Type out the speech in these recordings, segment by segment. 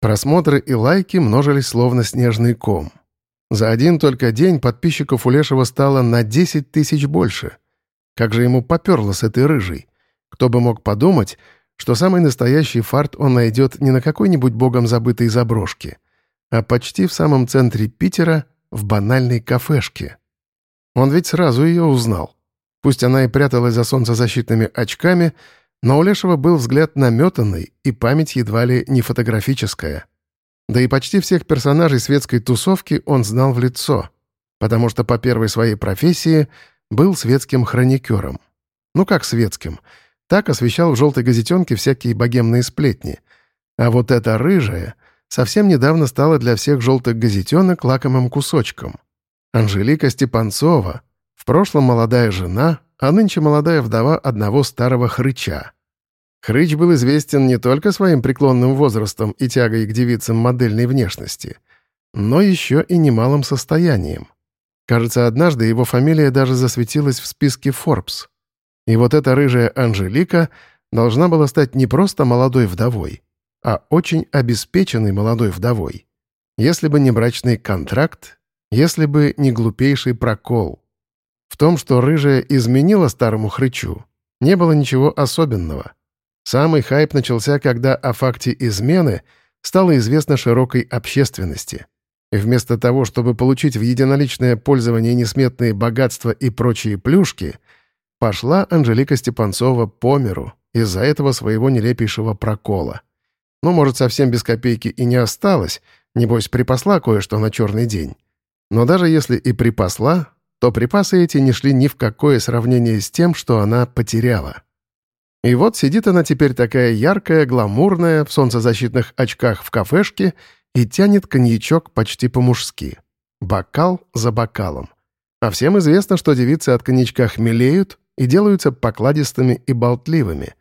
Просмотры и лайки множились словно снежный ком. За один только день подписчиков у Лешего стало на 10 тысяч больше. Как же ему поперло с этой рыжей? Кто бы мог подумать, что самый настоящий фарт он найдет не на какой-нибудь богом забытой заброшке, а почти в самом центре Питера, в банальной кафешке. Он ведь сразу ее узнал. Пусть она и пряталась за солнцезащитными очками, но у Лешего был взгляд наметанный и память едва ли не фотографическая. Да и почти всех персонажей светской тусовки он знал в лицо, потому что по первой своей профессии был светским хроникером. Ну как светским? Так освещал в желтой газетенке всякие богемные сплетни. А вот эта рыжая совсем недавно стала для всех желтых газетенок лакомым кусочком. Анжелика Степанцова, в прошлом молодая жена, а нынче молодая вдова одного старого хрыча. Хрыч был известен не только своим преклонным возрастом и тягой к девицам модельной внешности, но еще и немалым состоянием. Кажется, однажды его фамилия даже засветилась в списке Forbes. И вот эта рыжая Анжелика должна была стать не просто молодой вдовой, а очень обеспеченной молодой вдовой. Если бы не брачный контракт, если бы не глупейший прокол. В том, что рыжая изменила старому хрычу, не было ничего особенного. Самый хайп начался, когда о факте измены стало известно широкой общественности. И вместо того, чтобы получить в единоличное пользование несметные богатства и прочие плюшки, пошла Анжелика Степанцова по миру из-за этого своего нелепейшего прокола. Ну, может, совсем без копейки и не осталось, небось, припасла кое-что на черный день. Но даже если и припасла, то припасы эти не шли ни в какое сравнение с тем, что она потеряла. И вот сидит она теперь такая яркая, гламурная, в солнцезащитных очках в кафешке и тянет коньячок почти по-мужски. Бокал за бокалом. А всем известно, что девицы от коньячка хмелеют и делаются покладистыми и болтливыми.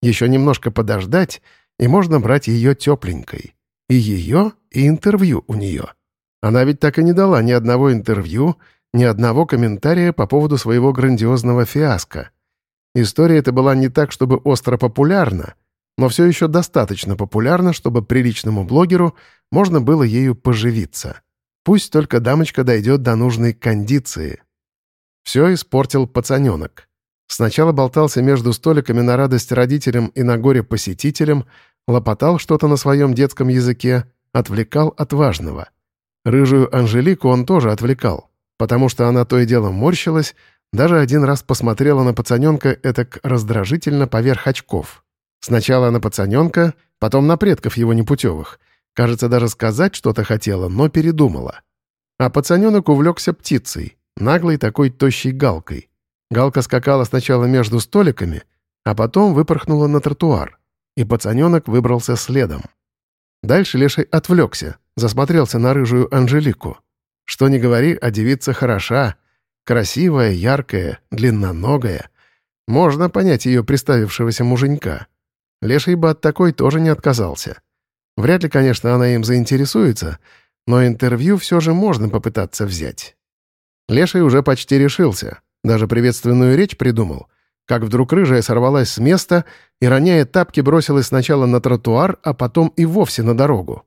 Еще немножко подождать, и можно брать ее тепленькой. И ее, и интервью у нее. Она ведь так и не дала ни одного интервью, ни одного комментария по поводу своего грандиозного фиаско. История эта была не так, чтобы остро популярна, но все еще достаточно популярна, чтобы приличному блогеру можно было ею поживиться. Пусть только дамочка дойдет до нужной кондиции. Все испортил пацаненок. Сначала болтался между столиками на радость родителям и на горе посетителям, лопотал что-то на своем детском языке, отвлекал от важного. Рыжую Анжелику он тоже отвлекал потому что она то и дело морщилась, даже один раз посмотрела на пацаненка этак раздражительно поверх очков. Сначала на пацаненка, потом на предков его непутевых. Кажется, даже сказать что-то хотела, но передумала. А пацаненок увлекся птицей, наглой такой тощей галкой. Галка скакала сначала между столиками, а потом выпорхнула на тротуар, и пацаненок выбрался следом. Дальше Леший отвлекся, засмотрелся на рыжую Анжелику. Что ни говори, а девица хороша. Красивая, яркая, длинноногая. Можно понять ее приставившегося муженька. Леший бы от такой тоже не отказался. Вряд ли, конечно, она им заинтересуется, но интервью все же можно попытаться взять. Леший уже почти решился. Даже приветственную речь придумал. Как вдруг рыжая сорвалась с места и, роняя тапки, бросилась сначала на тротуар, а потом и вовсе на дорогу.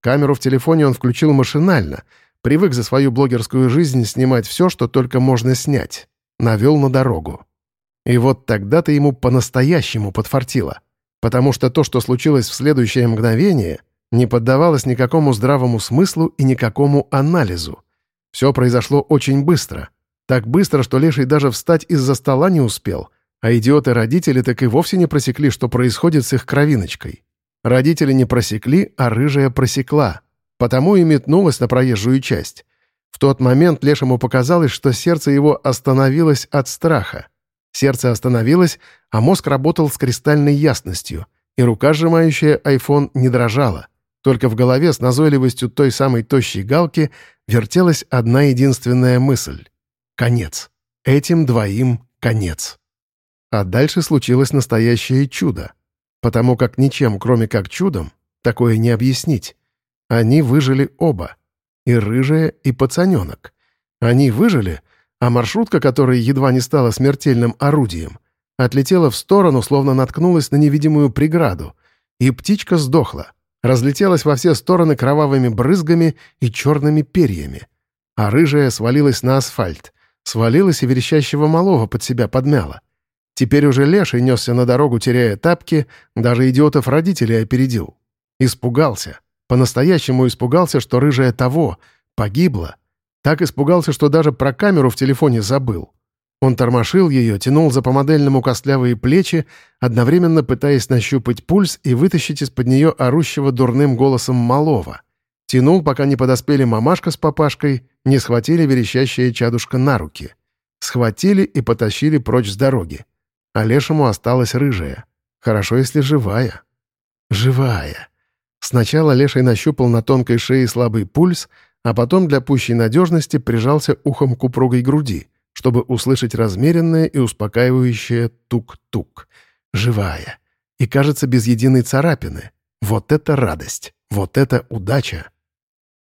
Камеру в телефоне он включил машинально — Привык за свою блогерскую жизнь снимать все, что только можно снять. Навел на дорогу. И вот тогда-то ему по-настоящему подфартило. Потому что то, что случилось в следующее мгновение, не поддавалось никакому здравому смыслу и никакому анализу. Все произошло очень быстро. Так быстро, что Леший даже встать из-за стола не успел, а идиоты-родители так и вовсе не просекли, что происходит с их кровиночкой. Родители не просекли, а рыжая просекла — потому и метнулась на проезжую часть. В тот момент Лешему показалось, что сердце его остановилось от страха. Сердце остановилось, а мозг работал с кристальной ясностью, и рука, сжимающая айфон, не дрожала. Только в голове с назойливостью той самой тощей галки вертелась одна единственная мысль. Конец. Этим двоим конец. А дальше случилось настоящее чудо. Потому как ничем, кроме как чудом, такое не объяснить. Они выжили оба. И рыжая, и пацаненок. Они выжили, а маршрутка, которая едва не стала смертельным орудием, отлетела в сторону, словно наткнулась на невидимую преграду, и птичка сдохла, разлетелась во все стороны кровавыми брызгами и черными перьями. А рыжая свалилась на асфальт, свалилась и верещащего малого под себя подмяла. Теперь уже леший несся на дорогу, теряя тапки, даже идиотов родителей опередил. Испугался. По-настоящему испугался, что рыжая того, погибла. Так испугался, что даже про камеру в телефоне забыл. Он тормошил ее, тянул за помодельному костлявые плечи, одновременно пытаясь нащупать пульс и вытащить из-под нее орущего дурным голосом малого. Тянул, пока не подоспели мамашка с папашкой, не схватили верещащее чадушка на руки. Схватили и потащили прочь с дороги. А лешему осталась рыжая. Хорошо, если живая. Живая. Сначала Леший нащупал на тонкой шее слабый пульс, а потом для пущей надежности прижался ухом к упругой груди, чтобы услышать размеренное и успокаивающее тук-тук. Живая. И, кажется, без единой царапины. Вот это радость. Вот это удача.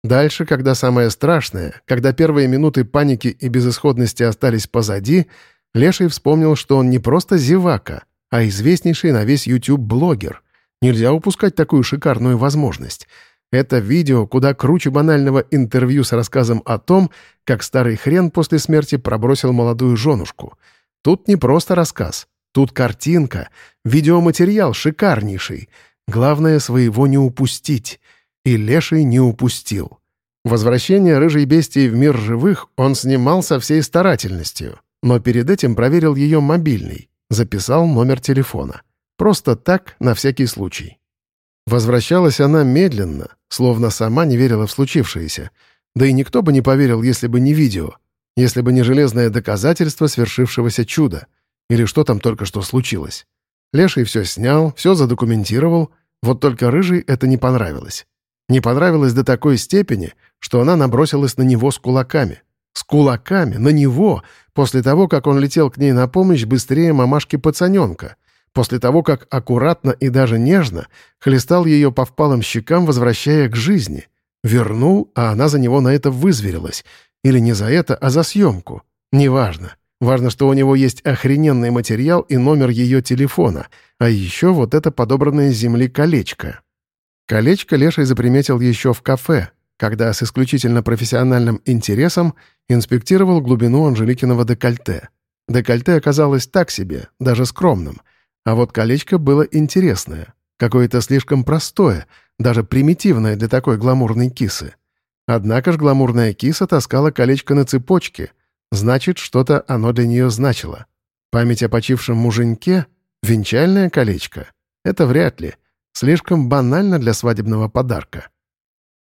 Дальше, когда самое страшное, когда первые минуты паники и безысходности остались позади, Леший вспомнил, что он не просто зевака, а известнейший на весь YouTube блогер — Нельзя упускать такую шикарную возможность. Это видео куда круче банального интервью с рассказом о том, как старый хрен после смерти пробросил молодую женушку. Тут не просто рассказ. Тут картинка, видеоматериал шикарнейший. Главное, своего не упустить. И Леший не упустил. Возвращение рыжей бестии в мир живых он снимал со всей старательностью, но перед этим проверил ее мобильный, записал номер телефона. Просто так, на всякий случай. Возвращалась она медленно, словно сама не верила в случившееся. Да и никто бы не поверил, если бы не видео, если бы не железное доказательство свершившегося чуда. Или что там только что случилось. Леший все снял, все задокументировал, вот только Рыжий это не понравилось. Не понравилось до такой степени, что она набросилась на него с кулаками. С кулаками, на него, после того, как он летел к ней на помощь быстрее мамашки-пацаненка после того, как аккуратно и даже нежно хлестал ее по впалым щекам, возвращая к жизни. Вернул, а она за него на это вызверилась. Или не за это, а за съемку. Неважно. Важно, что у него есть охрененный материал и номер ее телефона, а еще вот это подобранное с земли колечко. Колечко Леший заприметил еще в кафе, когда с исключительно профессиональным интересом инспектировал глубину Анжеликиного декольте. Декольте оказалось так себе, даже скромным — а вот колечко было интересное, какое-то слишком простое, даже примитивное для такой гламурной кисы. Однако ж гламурная киса таскала колечко на цепочке, значит, что-то оно для нее значило. Память о почившем муженьке? Венчальное колечко? Это вряд ли. Слишком банально для свадебного подарка.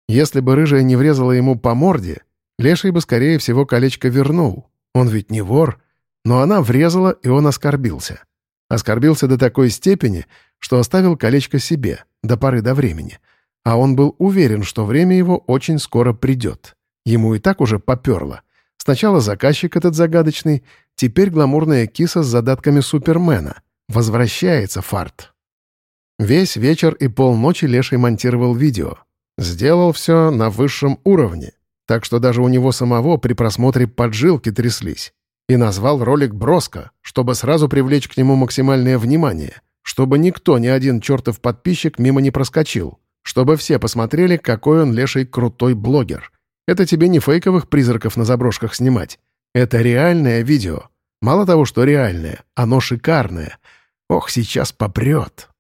Если бы рыжая не врезала ему по морде, Леший бы, скорее всего, колечко вернул. Он ведь не вор. Но она врезала, и он оскорбился. Оскорбился до такой степени, что оставил колечко себе, до поры до времени. А он был уверен, что время его очень скоро придет. Ему и так уже поперло. Сначала заказчик этот загадочный, теперь гламурная киса с задатками Супермена. Возвращается фарт. Весь вечер и полночи Леший монтировал видео. Сделал все на высшем уровне, так что даже у него самого при просмотре поджилки тряслись и назвал ролик броско, чтобы сразу привлечь к нему максимальное внимание, чтобы никто, ни один чертов подписчик мимо не проскочил, чтобы все посмотрели, какой он леший крутой блогер. Это тебе не фейковых призраков на заброшках снимать. Это реальное видео. Мало того, что реальное, оно шикарное. Ох, сейчас попрет.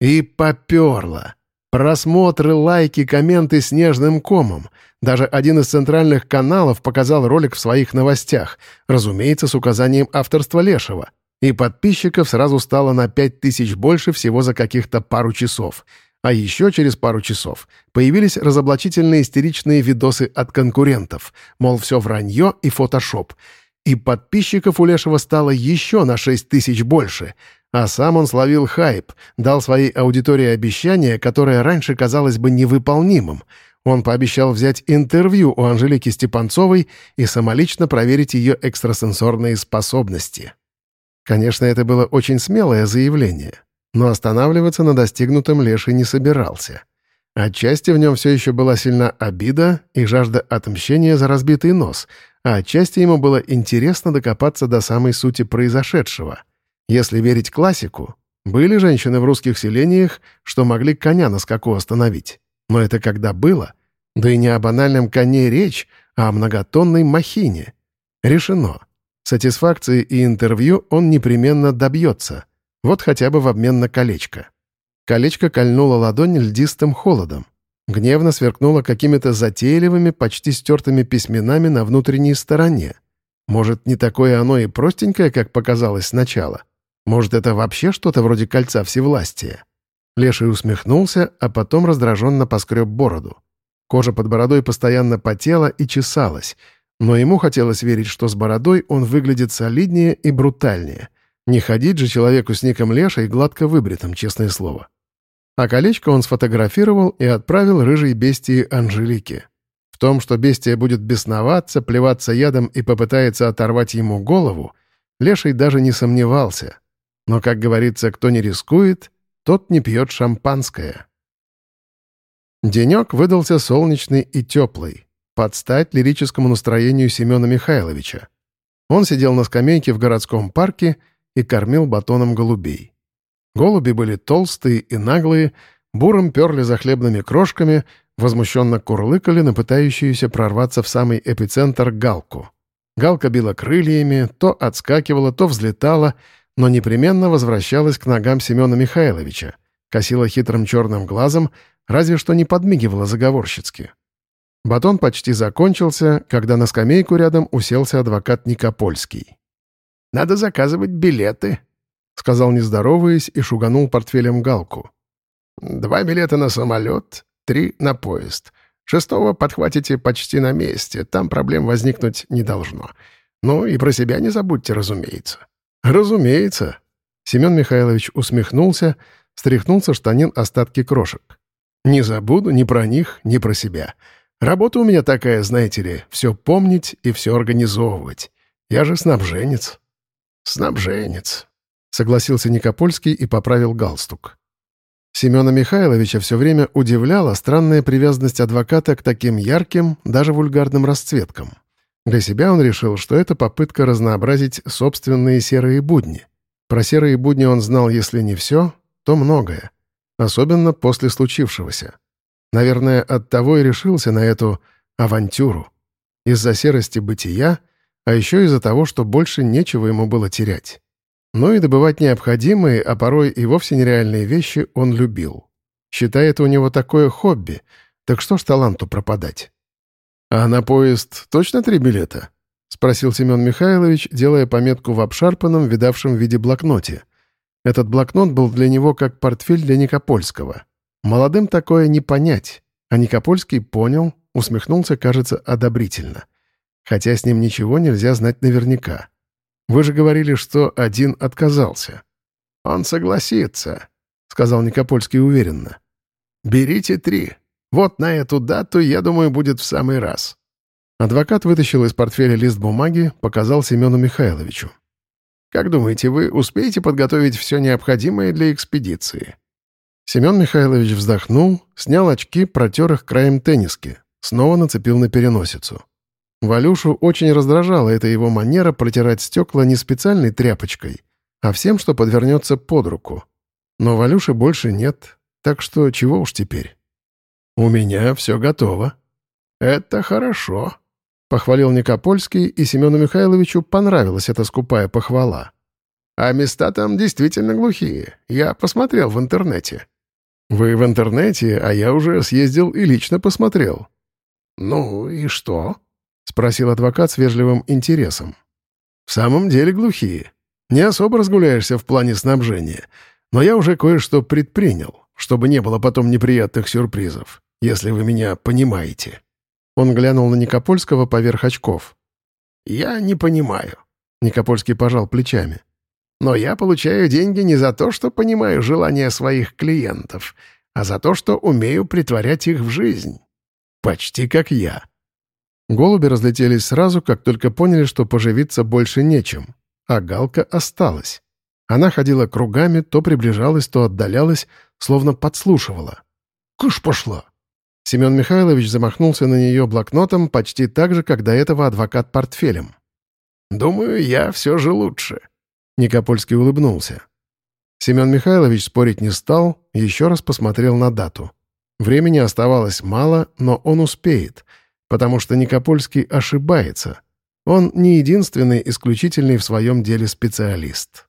И поперло. Просмотры, лайки, комменты снежным комом. Даже один из центральных каналов показал ролик в своих новостях, разумеется, с указанием авторства Лешего. И подписчиков сразу стало на 5000 больше всего за каких-то пару часов. А еще через пару часов появились разоблачительные истеричные видосы от конкурентов, мол, все вранье и фотошоп. И подписчиков у Лешего стало еще на 6 тысяч больше, а сам он словил хайп, дал своей аудитории обещание, которое раньше казалось бы невыполнимым — он пообещал взять интервью у Анжелики Степанцовой и самолично проверить ее экстрасенсорные способности. Конечно, это было очень смелое заявление, но останавливаться на достигнутом Леший не собирался. Отчасти в нем все еще была сильна обида и жажда отмщения за разбитый нос, а отчасти ему было интересно докопаться до самой сути произошедшего. Если верить классику, Были женщины в русских селениях, что могли коня на скаку остановить. Но это когда было? Да и не о банальном коне речь, а о многотонной махине. Решено. Сатисфакции и интервью он непременно добьется. Вот хотя бы в обмен на колечко. Колечко кольнуло ладонь льдистым холодом. Гневно сверкнуло какими-то затейливыми, почти стертыми письменами на внутренней стороне. Может, не такое оно и простенькое, как показалось сначала? Может, это вообще что-то вроде кольца всевластия? Леший усмехнулся, а потом раздраженно поскреб бороду. Кожа под бородой постоянно потела и чесалась, но ему хотелось верить, что с бородой он выглядит солиднее и брутальнее. Не ходить же человеку с ником Лешей гладко выбритым, честное слово. А колечко он сфотографировал и отправил рыжей бестии Анжелике. В том, что бестия будет бесноваться, плеваться ядом и попытается оторвать ему голову, Леший даже не сомневался. Но, как говорится, кто не рискует, тот не пьет шампанское. Денек выдался солнечный и теплый, под стать лирическому настроению Семена Михайловича. Он сидел на скамейке в городском парке и кормил батоном голубей. Голуби были толстые и наглые, буром перли за хлебными крошками, возмущенно курлыкали на пытающуюся прорваться в самый эпицентр галку. Галка била крыльями, то отскакивала, то взлетала, но непременно возвращалась к ногам Семена Михайловича, косила хитрым черным глазом, разве что не подмигивала заговорщицки. Батон почти закончился, когда на скамейку рядом уселся адвокат Никопольский. «Надо заказывать билеты», — сказал, не здороваясь, и шуганул портфелем галку. «Два билета на самолет, три на поезд. Шестого подхватите почти на месте, там проблем возникнуть не должно. Ну и про себя не забудьте, разумеется». «Разумеется». Семен Михайлович усмехнулся, стряхнул со штанин остатки крошек. «Не забуду ни про них, ни про себя. Работа у меня такая, знаете ли, все помнить и все организовывать. Я же снабженец». «Снабженец», — согласился Никопольский и поправил галстук. Семена Михайловича все время удивляла странная привязанность адвоката к таким ярким, даже вульгарным расцветкам. Для себя он решил, что это попытка разнообразить собственные серые будни. Про серые будни он знал, если не все, то многое. Особенно после случившегося. Наверное, оттого и решился на эту авантюру. Из-за серости бытия, а еще из-за того, что больше нечего ему было терять. Но и добывать необходимые, а порой и вовсе нереальные вещи он любил. Считает у него такое хобби, так что ж таланту пропадать? «А на поезд точно три билета?» — спросил Семен Михайлович, делая пометку в обшарпанном, видавшем в виде блокноте. Этот блокнот был для него как портфель для Никопольского. Молодым такое не понять, а Никопольский понял, усмехнулся, кажется, одобрительно. Хотя с ним ничего нельзя знать наверняка. Вы же говорили, что один отказался». «Он согласится», — сказал Никопольский уверенно. «Берите три. Вот на эту дату, я думаю, будет в самый раз». Адвокат вытащил из портфеля лист бумаги, показал Семену Михайловичу. «Как думаете, вы успеете подготовить все необходимое для экспедиции?» Семен Михайлович вздохнул, снял очки, протер их краем тенниски, снова нацепил на переносицу. Валюшу очень раздражала эта его манера протирать стекла не специальной тряпочкой, а всем, что подвернется под руку. Но Валюши больше нет, так что чего уж теперь. «У меня все готово». «Это хорошо», — похвалил Никопольский, и Семену Михайловичу понравилась эта скупая похвала. «А места там действительно глухие. Я посмотрел в интернете». «Вы в интернете, а я уже съездил и лично посмотрел». «Ну и что?» — спросил адвокат с вежливым интересом. «В самом деле глухие. Не особо разгуляешься в плане снабжения, но я уже кое-что предпринял, чтобы не было потом неприятных сюрпризов, если вы меня понимаете». Он глянул на Никопольского поверх очков. «Я не понимаю», — Никопольский пожал плечами. «Но я получаю деньги не за то, что понимаю желания своих клиентов, а за то, что умею притворять их в жизнь. Почти как я». Голуби разлетелись сразу, как только поняли, что поживиться больше нечем. А Галка осталась. Она ходила кругами, то приближалась, то отдалялась, словно подслушивала. «Кыш пошла!» Семен Михайлович замахнулся на нее блокнотом почти так же, как до этого адвокат портфелем. «Думаю, я все же лучше», — Никопольский улыбнулся. Семен Михайлович спорить не стал, еще раз посмотрел на дату. Времени оставалось мало, но он успеет, потому что Никопольский ошибается. Он не единственный исключительный в своем деле специалист.